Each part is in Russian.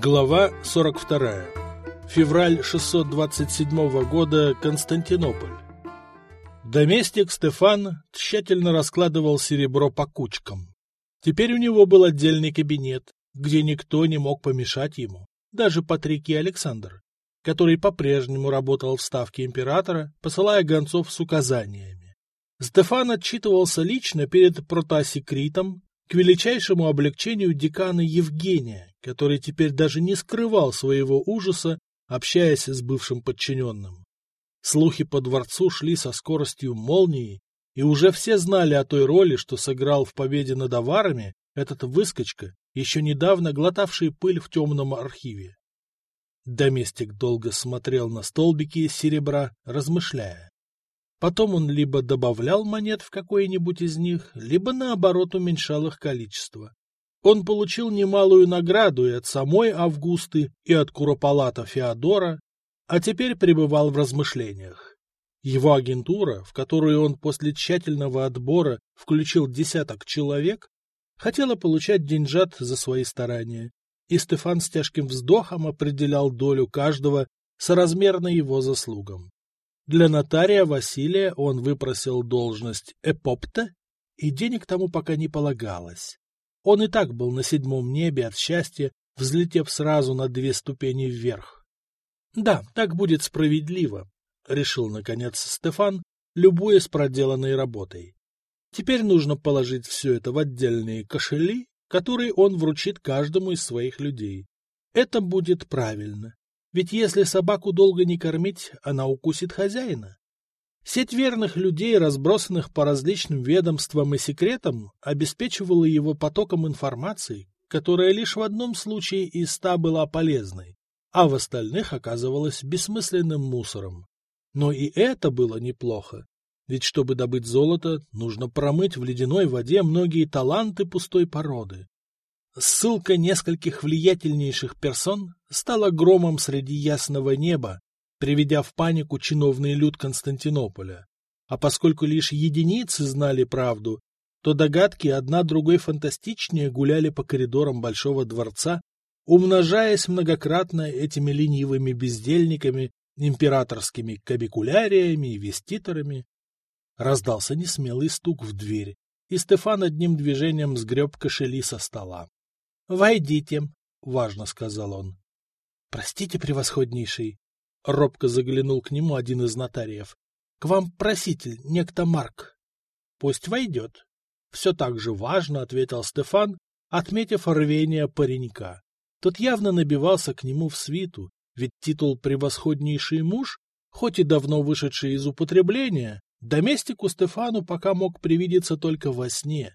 Глава 42. Февраль 627 года. Константинополь. Доместик Стефан тщательно раскладывал серебро по кучкам. Теперь у него был отдельный кабинет, где никто не мог помешать ему, даже Патрик и Александр, который по-прежнему работал в ставке императора, посылая гонцов с указаниями. Стефан отчитывался лично перед протасекритом, к величайшему облегчению декана Евгения, который теперь даже не скрывал своего ужаса, общаясь с бывшим подчиненным. Слухи по дворцу шли со скоростью молнии, и уже все знали о той роли, что сыграл в победе над аварами этот выскочка, еще недавно глотавший пыль в темном архиве. Доместик долго смотрел на столбики серебра, размышляя. Потом он либо добавлял монет в какой-нибудь из них, либо наоборот уменьшал их количество. Он получил немалую награду и от самой Августы, и от Куропалата Феодора, а теперь пребывал в размышлениях. Его агентура, в которую он после тщательного отбора включил десяток человек, хотела получать деньжат за свои старания, и Стефан с тяжким вздохом определял долю каждого соразмерно его заслугам. Для нотария Василия он выпросил должность эпопта, и денег тому пока не полагалось. Он и так был на седьмом небе от счастья, взлетев сразу на две ступени вверх. Да, так будет справедливо, — решил, наконец, Стефан, любуясь проделанной работой. Теперь нужно положить все это в отдельные кошели, которые он вручит каждому из своих людей. Это будет правильно. Ведь если собаку долго не кормить, она укусит хозяина. Сеть верных людей, разбросанных по различным ведомствам и секретам, обеспечивала его потоком информации, которая лишь в одном случае из ста была полезной, а в остальных оказывалась бессмысленным мусором. Но и это было неплохо, ведь чтобы добыть золото, нужно промыть в ледяной воде многие таланты пустой породы. Ссылка нескольких влиятельнейших персон стала громом среди ясного неба, приведя в панику чиновный люд Константинополя. А поскольку лишь единицы знали правду, то догадки одна другой фантастичнее гуляли по коридорам Большого дворца, умножаясь многократно этими ленивыми бездельниками, императорскими кабикуляриями и веститорами. Раздался несмелый стук в дверь, и Стефан одним движением сгреб кошели со стола. — Войдите, — важно сказал он. — Простите, превосходнейший, — робко заглянул к нему один из нотариев. — К вам проситель, некто Марк. — Пусть войдет. Все так же важно, — ответил Стефан, отметив рвение паренька. Тот явно набивался к нему в свиту, ведь титул «превосходнейший муж», хоть и давно вышедший из употребления, доместику Стефану пока мог привидеться только во сне.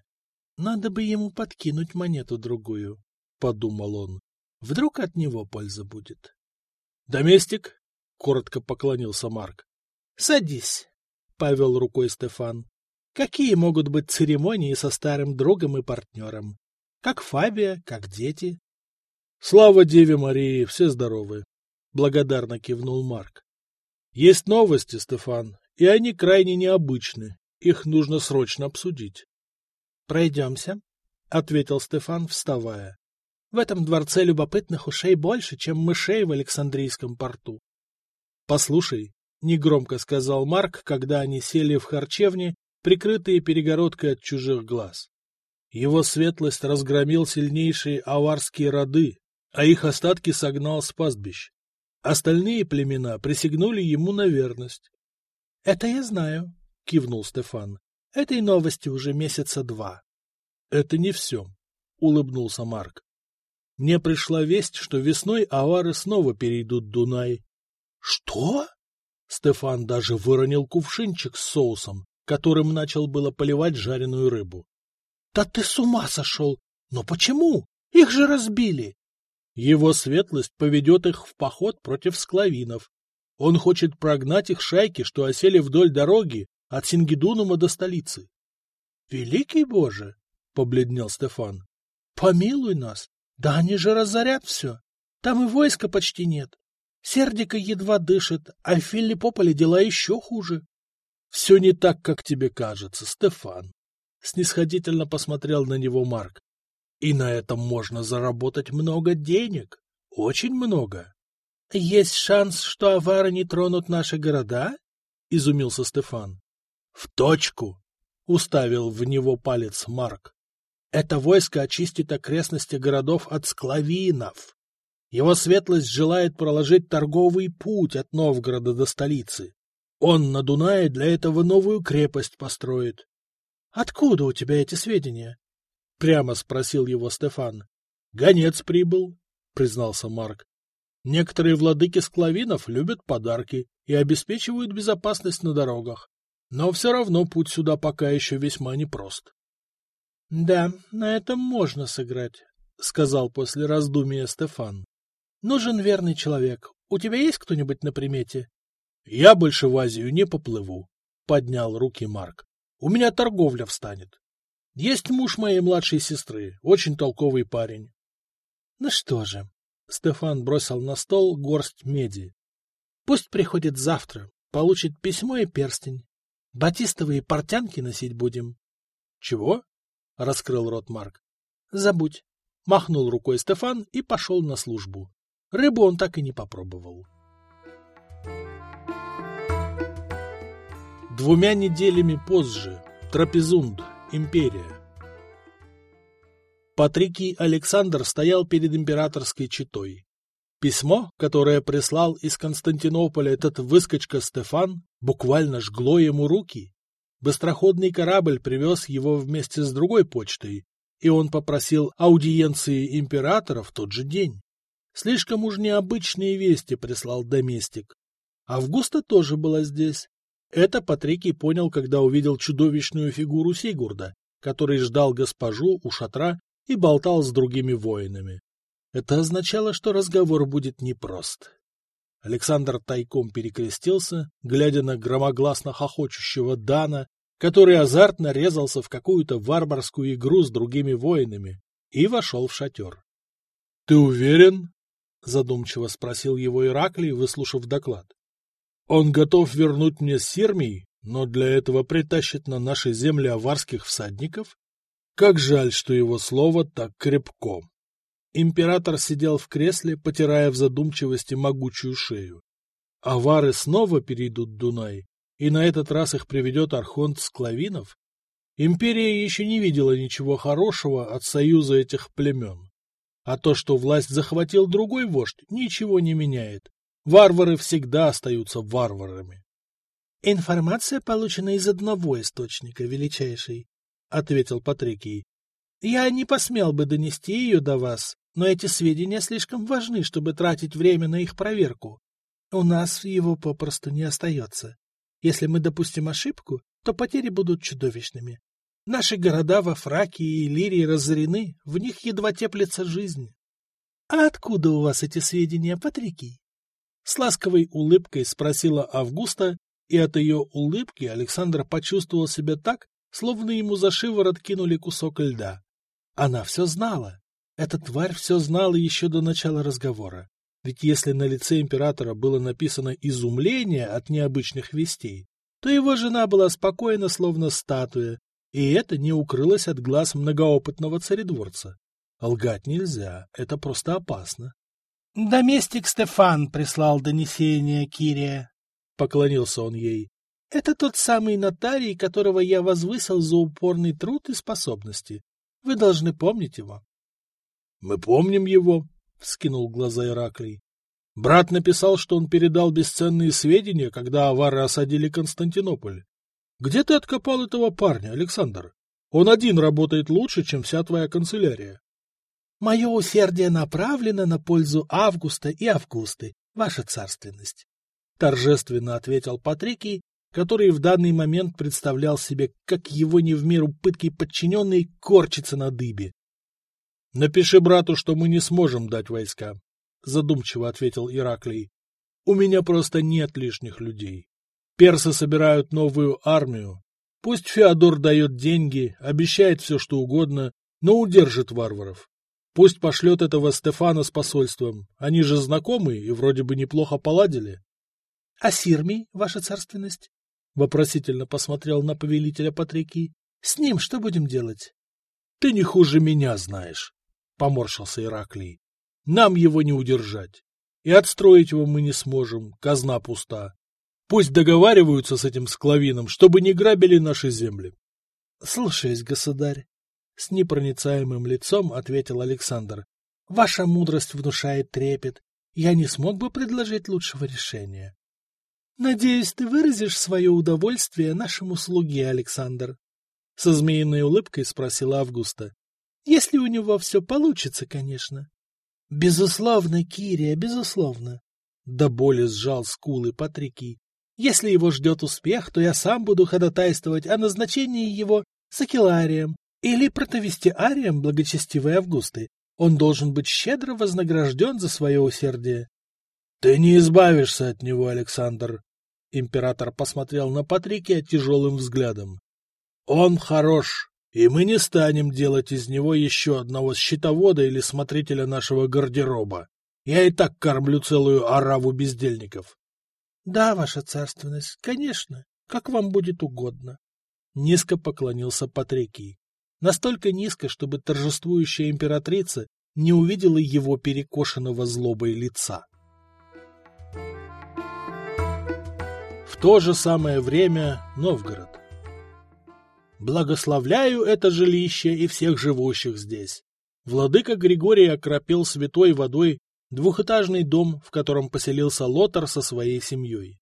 Надо бы ему подкинуть монету-другую, — подумал он. Вдруг от него польза будет. — Доместик? — коротко поклонился Марк. — Садись, — повел рукой Стефан. — Какие могут быть церемонии со старым другом и партнером? Как Фабия, как дети. — Слава Деве Марии, все здоровы, — благодарно кивнул Марк. — Есть новости, Стефан, и они крайне необычны. Их нужно срочно обсудить. — Пройдемся, — ответил Стефан, вставая. — В этом дворце любопытных ушей больше, чем мышей в Александрийском порту. — Послушай, — негромко сказал Марк, когда они сели в харчевне, прикрытые перегородкой от чужих глаз. Его светлость разгромил сильнейшие аварские роды, а их остатки согнал с пастбищ. Остальные племена присягнули ему на верность. — Это я знаю, — кивнул Стефан. Этой новости уже месяца два. — Это не все, — улыбнулся Марк. — Мне пришла весть, что весной авары снова перейдут Дунай. — Что? Стефан даже выронил кувшинчик с соусом, которым начал было поливать жареную рыбу. — Да ты с ума сошел! Но почему? Их же разбили! Его светлость поведет их в поход против склавинов. Он хочет прогнать их шайки, что осели вдоль дороги, от Сингидунума до столицы. — Великий Боже! — побледнел Стефан. — Помилуй нас! Да они же разорят все! Там и войска почти нет. Сердика едва дышит, а Филиппополе дела еще хуже. — Все не так, как тебе кажется, Стефан. Снисходительно посмотрел на него Марк. — И на этом можно заработать много денег. Очень много. — Есть шанс, что авары не тронут наши города? — изумился Стефан. — В точку! — уставил в него палец Марк. — Это войско очистит окрестности городов от склавинов. Его светлость желает проложить торговый путь от Новгорода до столицы. Он на Дунае для этого новую крепость построит. — Откуда у тебя эти сведения? — прямо спросил его Стефан. — Гонец прибыл, — признался Марк. — Некоторые владыки склавинов любят подарки и обеспечивают безопасность на дорогах. Но все равно путь сюда пока еще весьма непрост. — Да, на этом можно сыграть, — сказал после раздумия Стефан. — Нужен верный человек. У тебя есть кто-нибудь на примете? — Я больше в Азию не поплыву, — поднял руки Марк. — У меня торговля встанет. Есть муж моей младшей сестры, очень толковый парень. — Ну что же, — Стефан бросил на стол горсть меди. — Пусть приходит завтра, получит письмо и перстень. Батистовые портянки носить будем. — Чего? — раскрыл рот Марк. — Забудь. Махнул рукой Стефан и пошел на службу. Рыбу он так и не попробовал. Двумя неделями позже. Трапезунд. Империя. Патрикий Александр стоял перед императорской четой. Письмо, которое прислал из Константинополя этот выскочка Стефан, буквально жгло ему руки. Быстроходный корабль привез его вместе с другой почтой, и он попросил аудиенции императора в тот же день. Слишком уж необычные вести прислал доместик. Августа тоже была здесь. Это Патрикий понял, когда увидел чудовищную фигуру Сигурда, который ждал госпожу у шатра и болтал с другими воинами. Это означало, что разговор будет непрост. Александр тайком перекрестился, глядя на громогласно хохочущего Дана, который азартно резался в какую-то варварскую игру с другими воинами, и вошел в шатер. — Ты уверен? — задумчиво спросил его Ираклий, выслушав доклад. — Он готов вернуть мне Сирмий, но для этого притащит на наши земли аварских всадников? Как жаль, что его слово так крепко. Император сидел в кресле, потирая в задумчивости могучую шею. Авары снова перейдут Дунай, и на этот раз их приведет Архонт Склавинов? Империя еще не видела ничего хорошего от союза этих племен. А то, что власть захватил другой вождь, ничего не меняет. Варвары всегда остаются варварами. — Информация получена из одного источника, величайший, ответил Патрикий. Я не посмел бы донести ее до вас, но эти сведения слишком важны, чтобы тратить время на их проверку. У нас его попросту не остается. Если мы допустим ошибку, то потери будут чудовищными. Наши города во Фракии и Лирии разорены, в них едва теплится жизнь. — А откуда у вас эти сведения, Патрикий? С ласковой улыбкой спросила Августа, и от ее улыбки Александр почувствовал себя так, словно ему за шиворот кинули кусок льда. Она все знала. Эта тварь все знала еще до начала разговора. Ведь если на лице императора было написано изумление от необычных вестей, то его жена была спокойна, словно статуя, и это не укрылось от глаз многоопытного царедворца. Лгать нельзя, это просто опасно. — Доместик Стефан прислал донесение Кирия, — поклонился он ей. Это тот самый нотарий, которого я возвысил за упорный труд и способности. Вы должны помнить его. — Мы помним его, — вскинул глаза Ираклий. Брат написал, что он передал бесценные сведения, когда авары осадили Константинополь. Где ты откопал этого парня, Александр? Он один работает лучше, чем вся твоя канцелярия. Мое усердие направлено на пользу Августа и Августы, ваша царственность. Торжественно ответил Патрикий который в данный момент представлял себе, как его не в меру пыткой подчиненный корчится на дыбе. — Напиши брату, что мы не сможем дать войска, — задумчиво ответил Ираклий. — У меня просто нет лишних людей. Персы собирают новую армию. Пусть Феодор дает деньги, обещает все, что угодно, но удержит варваров. Пусть пошлет этого Стефана с посольством. Они же знакомы и вроде бы неплохо поладили. — А Сирмий, ваша царственность? — вопросительно посмотрел на повелителя Патрики. — С ним что будем делать? — Ты не хуже меня знаешь, — поморщился Ираклий. Нам его не удержать. И отстроить его мы не сможем, казна пуста. Пусть договариваются с этим склавином, чтобы не грабили наши земли. — Слушаюсь, государь. С непроницаемым лицом ответил Александр. — Ваша мудрость внушает трепет. Я не смог бы предложить лучшего решения. — Надеюсь, ты выразишь свое удовольствие нашему слуге, Александр. Со змеиной улыбкой спросила Августа. — Если у него все получится, конечно. — Безусловно, Кирия, безусловно. До боли сжал скулы Патрики. Если его ждет успех, то я сам буду ходатайствовать о назначении его сакеларием или протовестиарием благочестивой Августы. Он должен быть щедро вознагражден за свое усердие. — Ты не избавишься от него, Александр. Император посмотрел на Патрикия тяжелым взглядом. — Он хорош, и мы не станем делать из него еще одного счетовода или смотрителя нашего гардероба. Я и так кормлю целую ораву бездельников. — Да, ваша царственность, конечно, как вам будет угодно. Низко поклонился Патрикий. Настолько низко, чтобы торжествующая императрица не увидела его перекошенного злобой лица. В то же самое время Новгород. Благословляю это жилище и всех живущих здесь. Владыка Григорий окропил святой водой двухэтажный дом, в котором поселился Лотар со своей семьей.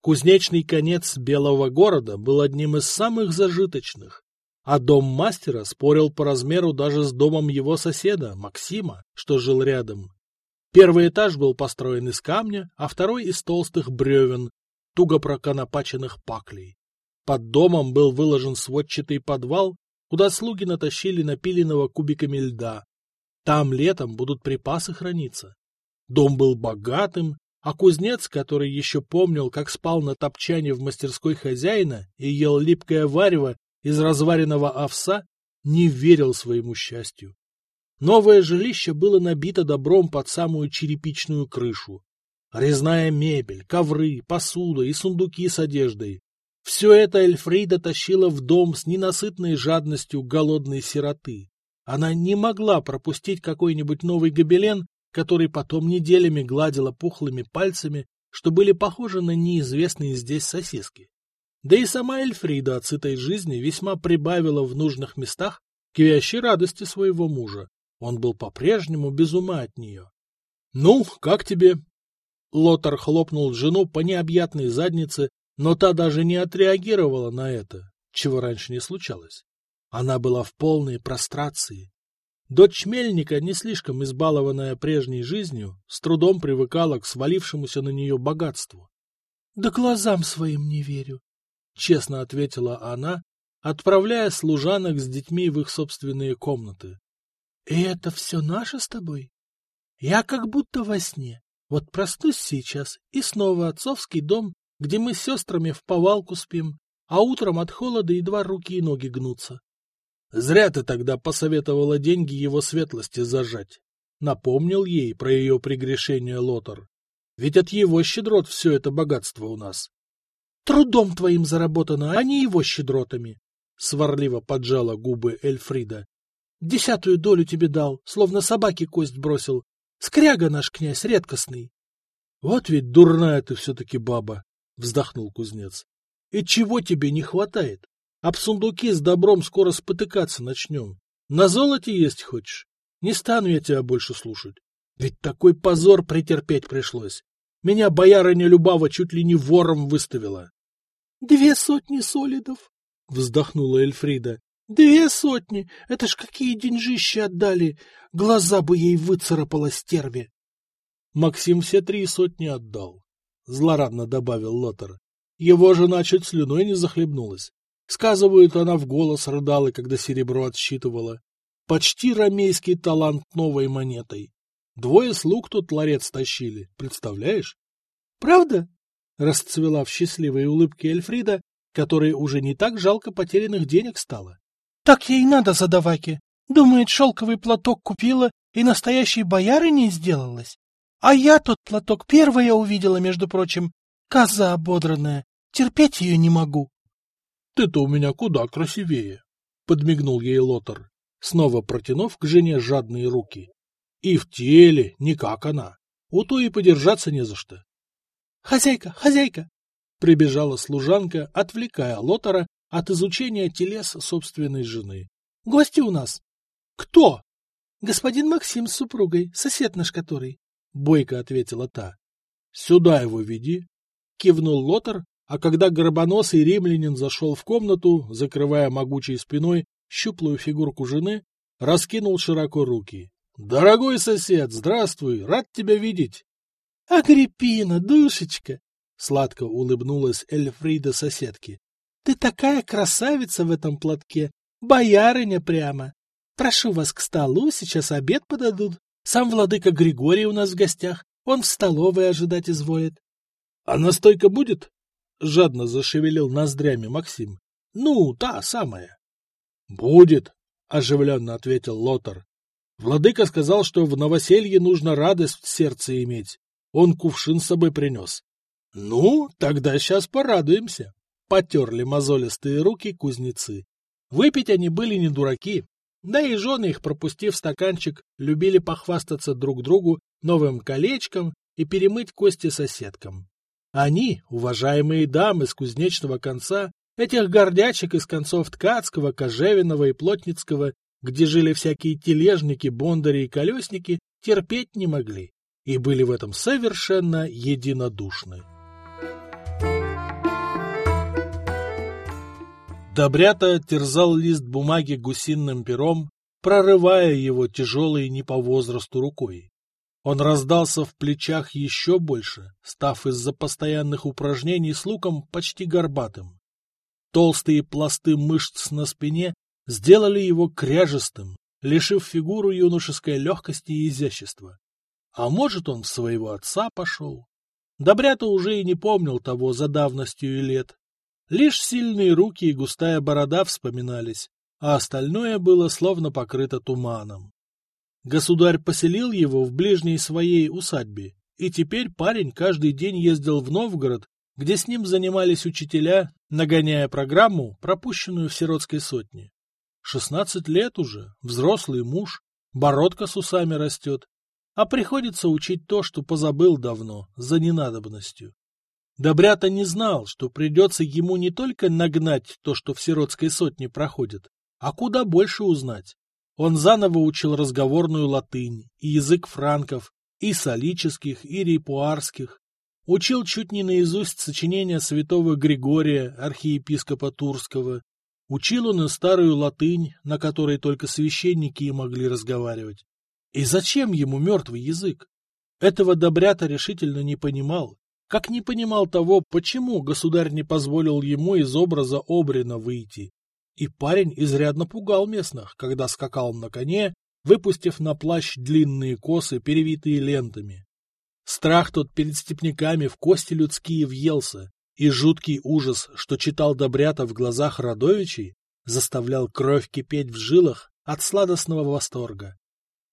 Кузнечный конец Белого города был одним из самых зажиточных, а дом мастера спорил по размеру даже с домом его соседа, Максима, что жил рядом. Первый этаж был построен из камня, а второй из толстых бревен, туго проконопаченных паклей. Под домом был выложен сводчатый подвал, куда слуги натащили напиленного кубиками льда. Там летом будут припасы храниться. Дом был богатым, а кузнец, который еще помнил, как спал на топчане в мастерской хозяина и ел липкое варево из разваренного овса, не верил своему счастью. Новое жилище было набито добром под самую черепичную крышу. Резная мебель, ковры, посуда и сундуки с одеждой. Все это Эльфрида тащила в дом с ненасытной жадностью голодной сироты. Она не могла пропустить какой-нибудь новый гобелен который потом неделями гладила пухлыми пальцами, что были похожи на неизвестные здесь сосиски. Да и сама Эльфрида от сытой жизни весьма прибавила в нужных местах к вящей радости своего мужа. Он был по-прежнему без ума от нее. — Ну, как тебе? Лотар хлопнул жену по необъятной заднице, но та даже не отреагировала на это, чего раньше не случалось. Она была в полной прострации, Дочь мельника, не слишком избалованная прежней жизнью, с трудом привыкала к свалившемуся на нее богатству. — Да глазам своим не верю, — честно ответила она, отправляя служанок с детьми в их собственные комнаты. — И это все наше с тобой? Я как будто во сне. Вот проснусь сейчас, и снова отцовский дом, где мы с сестрами в повалку спим, а утром от холода едва руки и ноги гнутся. Зря ты тогда посоветовала деньги его светлости зажать. Напомнил ей про ее прегрешение Лотар. Ведь от его щедрот все это богатство у нас. Трудом твоим заработано, а не его щедротами. Сварливо поджала губы Эльфрида. Десятую долю тебе дал, словно собаке кость бросил. Скряга наш князь редкостный. Вот ведь дурная ты все-таки баба, вздохнул кузнец. И чего тебе не хватает? Об сундуки с добром скоро спотыкаться начнем. На золоте есть хочешь? Не стану я тебя больше слушать. Ведь такой позор претерпеть пришлось. Меня боярыня Любава чуть ли не вором выставила. — Две сотни солидов, — вздохнула Эльфрида. — Две сотни! Это ж какие деньжищи отдали! Глаза бы ей выцарапала стерве! Максим все три сотни отдал, — злорадно добавил Лотар. Его жена чуть слюной не захлебнулась. Сказывают, она в голос рыдала, когда серебро отсчитывала. Почти ромейский талант новой монетой. Двое слуг тут ларец тащили, представляешь? — Правда? — расцвела в счастливой улыбке Эльфрида, которой уже не так жалко потерянных денег стало. — Так ей надо, задаваки. Думает, шелковый платок купила и настоящей боярыней сделалась. А я тот платок первая увидела, между прочим. Коза ободранная. Терпеть ее не могу. Ты-то у меня куда красивее, — подмигнул ей Лотар, снова протянув к жене жадные руки. И в теле, не как она. У той и подержаться не за что. — Хозяйка, хозяйка! — прибежала служанка, отвлекая Лотара от изучения телес собственной жены. — Гости у нас. — Кто? — Господин Максим с супругой, сосед наш который, — бойко ответила та. — Сюда его веди, — кивнул Лотар, а когда горбоносый римлянин зашел в комнату, закрывая могучей спиной щуплую фигурку жены, раскинул широко руки. — Дорогой сосед, здравствуй, рад тебя видеть. — Агриппина, душечка! — сладко улыбнулась Эльфрида соседке. — Ты такая красавица в этом платке, боярыня прямо. Прошу вас к столу, сейчас обед подадут. Сам владыка Григорий у нас в гостях, он в столовой ожидать изволит. — А настойка будет? — жадно зашевелил ноздрями Максим. — Ну, та самая. — Будет, — оживленно ответил Лотар. Владыка сказал, что в новоселье нужно радость в сердце иметь. Он кувшин с собой принес. — Ну, тогда сейчас порадуемся. Потерли мозолистые руки кузнецы. Выпить они были не дураки. Да и жены их, пропустив стаканчик, любили похвастаться друг другу новым колечком и перемыть кости соседкам. Они, уважаемые дамы с кузнечного конца, этих гордячек из концов Ткацкого, Кожевиного и Плотницкого, где жили всякие тележники, бондари и колесники, терпеть не могли и были в этом совершенно единодушны. Добрята терзал лист бумаги гусиным пером, прорывая его тяжелой не по возрасту рукой. Он раздался в плечах еще больше, став из-за постоянных упражнений с луком почти горбатым. Толстые пласты мышц на спине сделали его кряжестым, лишив фигуру юношеской легкости и изящества. А может, он в своего отца пошел? Добрята уже и не помнил того за давностью и лет. Лишь сильные руки и густая борода вспоминались, а остальное было словно покрыто туманом. Государь поселил его в ближней своей усадьбе, и теперь парень каждый день ездил в Новгород, где с ним занимались учителя, нагоняя программу, пропущенную в сиротской сотне. Шестнадцать лет уже, взрослый муж, бородка с усами растет, а приходится учить то, что позабыл давно, за ненадобностью. Добрята не знал, что придется ему не только нагнать то, что в сиротской сотне проходит, а куда больше узнать. Он заново учил разговорную латынь и язык франков, и солических, и репуарских. Учил чуть не наизусть сочинения святого Григория, архиепископа Турского. Учил он и старую латынь, на которой только священники и могли разговаривать. И зачем ему мертвый язык? Этого Добрята решительно не понимал, как не понимал того, почему государь не позволил ему из образа Обрина выйти, и парень изрядно пугал местных, когда скакал на коне, выпустив на плащ длинные косы, перевитые лентами. Страх тот перед степняками в кости людские въелся, и жуткий ужас, что читал Добрята в глазах Радовичей, заставлял кровь кипеть в жилах от сладостного восторга.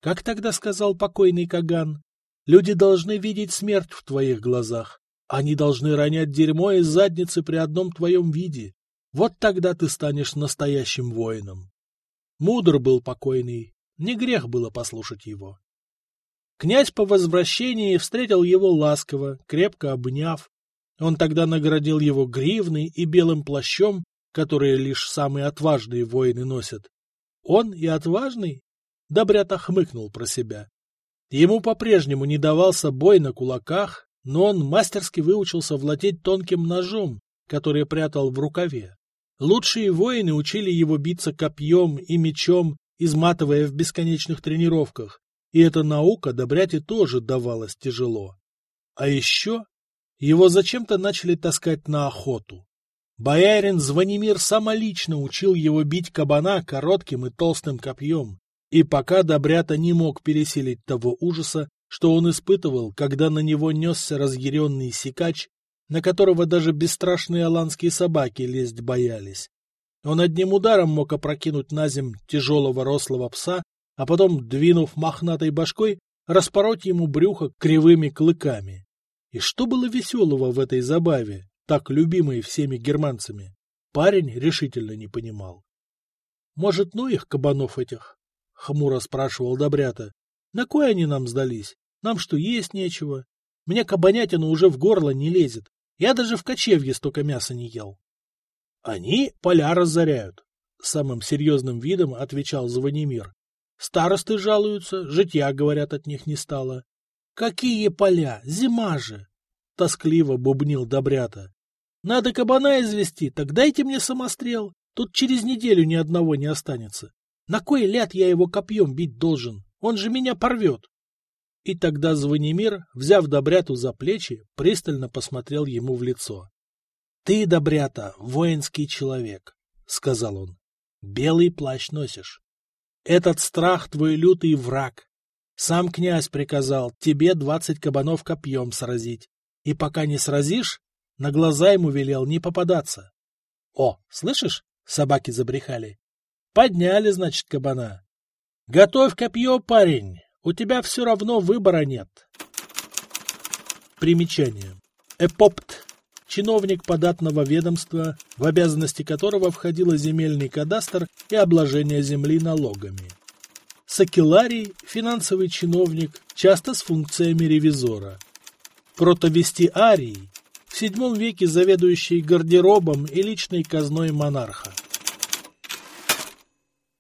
Как тогда сказал покойный Каган, люди должны видеть смерть в твоих глазах, они должны ронять дерьмо из задницы при одном твоем виде, вот тогда ты станешь настоящим воином. Мудр был покойный, не грех было послушать его. Князь по возвращении встретил его ласково, крепко обняв. Он тогда наградил его гривной и белым плащом, которые лишь самые отважные воины носят. Он и отважный? Добрята хмыкнул про себя. Ему по-прежнему не давался бой на кулаках, но он мастерски выучился владеть тонким ножом, который прятал в рукаве. Лучшие воины учили его биться копьем и мечом, изматывая в бесконечных тренировках, и эта наука Добряте тоже давалась тяжело. А еще его зачем-то начали таскать на охоту. Боярин Звонимир самолично учил его бить кабана коротким и толстым копьем, и пока Добрята не мог переселить того ужаса, что он испытывал, когда на него несся разъяренный сикач на которого даже бесстрашные аланские собаки лезть боялись. Он одним ударом мог опрокинуть на земь тяжелого рослого пса, а потом, двинув мохнатой башкой, распороть ему брюхо кривыми клыками. И что было веселого в этой забаве, так любимой всеми германцами, парень решительно не понимал. — Может, ну их, кабанов этих? — хмуро спрашивал Добрята. На кой они нам сдались? Нам что, есть нечего? Мне кабанятина уже в горло не лезет. Я даже в кочевье столько мяса не ел. Они поля разоряют, — самым серьезным видом отвечал Звонимир. Старосты жалуются, житья, говорят, от них не стало. Какие поля? Зима же! — тоскливо бубнил Добрята. Надо кабана извести, так дайте мне самострел. Тут через неделю ни одного не останется. На кой ляд я его копьем бить должен? Он же меня порвет. И тогда Звонимир, взяв Добряту за плечи, пристально посмотрел ему в лицо. — Ты, Добрята, воинский человек, — сказал он. — Белый плащ носишь. Этот страх твой лютый враг. Сам князь приказал тебе двадцать кабанов копьем сразить. И пока не сразишь, на глаза ему велел не попадаться. О, слышишь? Собаки забрехали. Подняли, значит, кабана. Готовь копье, парень. У тебя все равно выбора нет. Примечание. Эпопт. Чиновник податного ведомства, в обязанности которого входило земельный кадастр и обложение земли налогами. Сакеларий – финансовый чиновник, часто с функциями ревизора. Протовестиарий – в VII веке заведующий гардеробом и личной казной монарха.